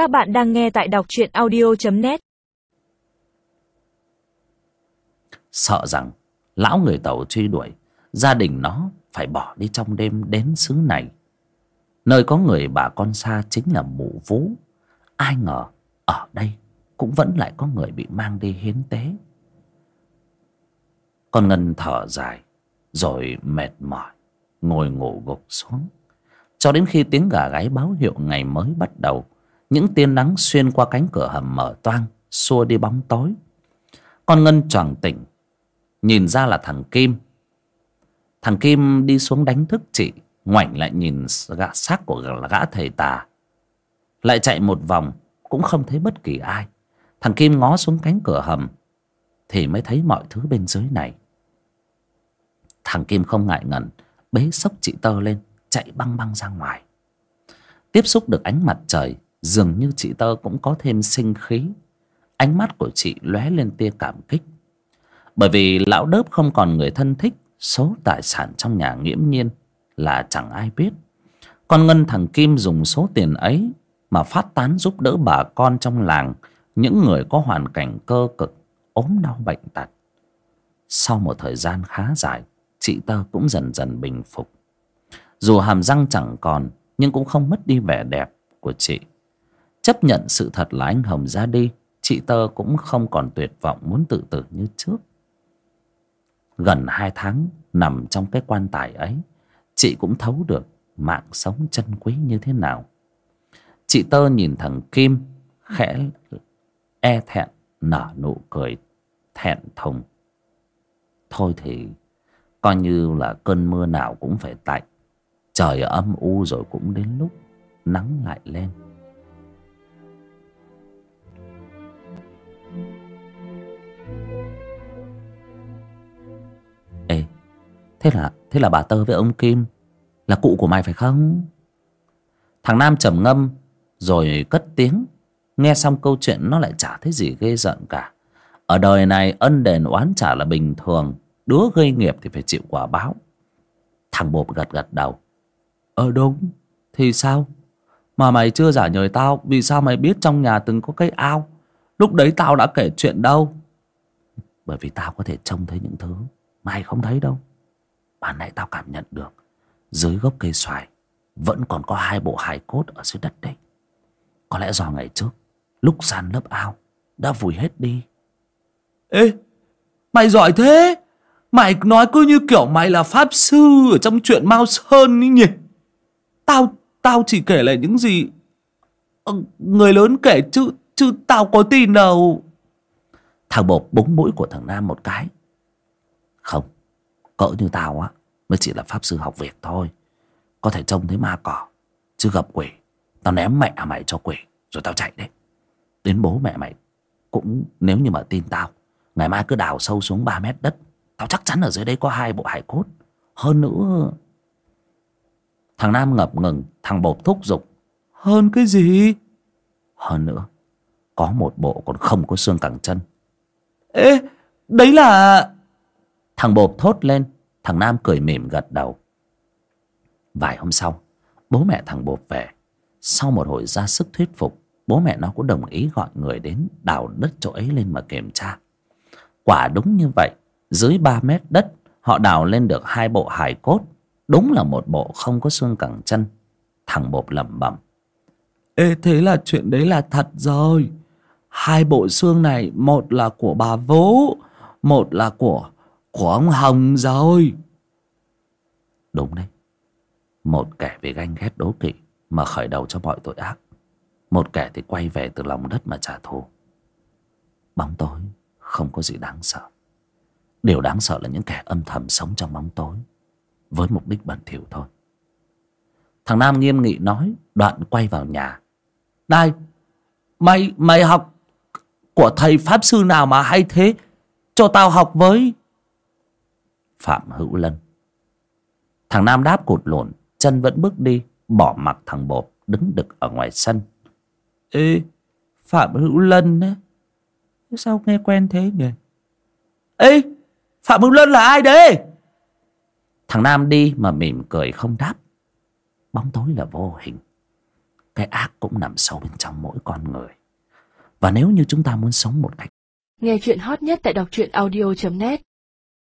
Các bạn đang nghe tại đọc truyện audio.net Sợ rằng lão người tàu truy đuổi, Gia đình nó phải bỏ đi trong đêm đến xứ này. Nơi có người bà con xa chính là mụ vú. Ai ngờ, ở đây cũng vẫn lại có người bị mang đi hiến tế. Con Ngân thở dài, Rồi mệt mỏi, Ngồi ngủ gục xuống. Cho đến khi tiếng gà gáy báo hiệu ngày mới bắt đầu những tia nắng xuyên qua cánh cửa hầm mở toang, Xua đi bóng tối. Con Ngân choàng tỉnh, Nhìn ra là thằng Kim. Thằng Kim đi xuống đánh thức chị, Ngoảnh lại nhìn gã xác của gã thầy tà. Lại chạy một vòng, Cũng không thấy bất kỳ ai. Thằng Kim ngó xuống cánh cửa hầm, Thì mới thấy mọi thứ bên dưới này. Thằng Kim không ngại ngần, Bế sốc chị Tơ lên, Chạy băng băng ra ngoài. Tiếp xúc được ánh mặt trời Dường như chị Tơ cũng có thêm sinh khí. Ánh mắt của chị lóe lên tia cảm kích. Bởi vì lão đớp không còn người thân thích, Số tài sản trong nhà nghiễm nhiên Là chẳng ai biết. Con Ngân thằng Kim dùng số tiền ấy Mà phát tán giúp đỡ bà con trong làng, Những người có hoàn cảnh cơ cực, ốm đau bệnh tật. Sau một thời gian khá dài, Chị Tơ cũng dần dần bình phục. Dù hàm răng chẳng còn, Nhưng cũng không mất đi vẻ đẹp của chị. Chấp nhận sự thật là anh Hồng ra đi, Chị Tơ cũng không còn tuyệt vọng muốn tự tử như trước. Gần hai tháng nằm trong cái quan tài ấy, Chị cũng thấu được mạng sống chân quý như thế nào. Chị Tơ nhìn thằng Kim, khẽ e thẹn, nở nụ cười thẹn thùng. Thôi thì, coi như là cơn mưa nào cũng phải tạnh. Trời âm u rồi cũng đến lúc nắng lại lên. Thế là thế là bà Tơ với ông Kim Là cụ của mày phải không? Thằng Nam trầm ngâm Rồi cất tiếng, Nghe xong câu chuyện nó lại chả thấy gì ghê giận cả. Ở đời này ân đền oán trả là bình thường, Đứa gây nghiệp thì phải chịu quả báo. Thằng bộp gật gật đầu. Ờ đúng. Thì sao? Mà mày chưa giả nhời tao, Vì sao mày biết trong nhà từng có cây ao? Lúc đấy tao đã kể chuyện đâu. Bởi vì tao có thể trông thấy những thứ Mày không thấy đâu. Ban nãy tao cảm nhận được Dưới gốc cây xoài Vẫn còn có hai bộ hài cốt ở dưới đất đấy. Có lẽ do ngày trước Lúc san lớp ao Đã vùi hết đi. Ê Mày giỏi thế. Mày nói cứ như kiểu mày là pháp sư Ở trong chuyện Mao Sơn ấy nhỉ? Tao Tao chỉ kể lại những gì ờ, Người lớn kể chứ Chứ tao có tin đâu. Thằng bột búng mũi của thằng Nam một cái. Không Cỡ như tao á, Mới chỉ là pháp sư học việc thôi. Có thể trông thấy ma cỏ, Chứ gặp quỷ, Tao ném mẹ mày cho quỷ, Rồi tao chạy đấy. Đến bố mẹ mày Cũng, nếu như mà tin tao, Ngày mai cứ đào sâu xuống 3 mét đất, Tao chắc chắn ở dưới đây có hai bộ hải cốt. Hơn nữa, Thằng Nam ngập ngừng, Thằng bột thúc giục, Hơn cái gì? Hơn nữa, Có một bộ còn không có xương cẳng chân. Ê, Đấy là Thằng bột thốt lên. Thằng Nam cười mỉm gật đầu. Vài hôm sau, Bố mẹ thằng bột về. Sau một hồi ra sức thuyết phục, Bố mẹ nó cũng đồng ý gọi người đến Đào đất chỗ ấy lên mà kiểm tra. Quả đúng như vậy, Dưới ba mét đất, Họ đào lên được hai bộ hài cốt. Đúng là một bộ không có xương cẳng chân. Thằng bột lẩm bẩm. Ê, thế là chuyện đấy là thật rồi. Hai bộ xương này, Một là của bà Vũ, Một là của của ông Hồng rồi. Đúng đấy. Một kẻ vì ganh ghét đố kỵ Mà khởi đầu cho mọi tội ác. Một kẻ thì quay về từ lòng đất mà trả thù. Bóng tối Không có gì đáng sợ. Điều đáng sợ là những kẻ âm thầm sống trong bóng tối Với mục đích bẩn thỉu thôi. Thằng Nam nghiêm nghị nói, Đoạn quay vào nhà. Này, Mày mày học Của thầy Pháp Sư nào mà hay thế? Cho tao học với. Phạm Hữu Lân. Thằng Nam đáp cụt lộn Chân vẫn bước đi Bỏ mặc thằng Bột đứng đực ở ngoài sân. Ê Phạm Hữu Lân á? Sao nghe quen thế nhỉ? Ê Phạm Hữu Lân là ai đấy? Thằng Nam đi mà mỉm cười không đáp. Bóng tối là vô hình. Cái ác cũng nằm sâu bên trong mỗi con người. Và nếu như chúng ta muốn sống một cách Nghe chuyện hot nhất tại đọc truyện audio.net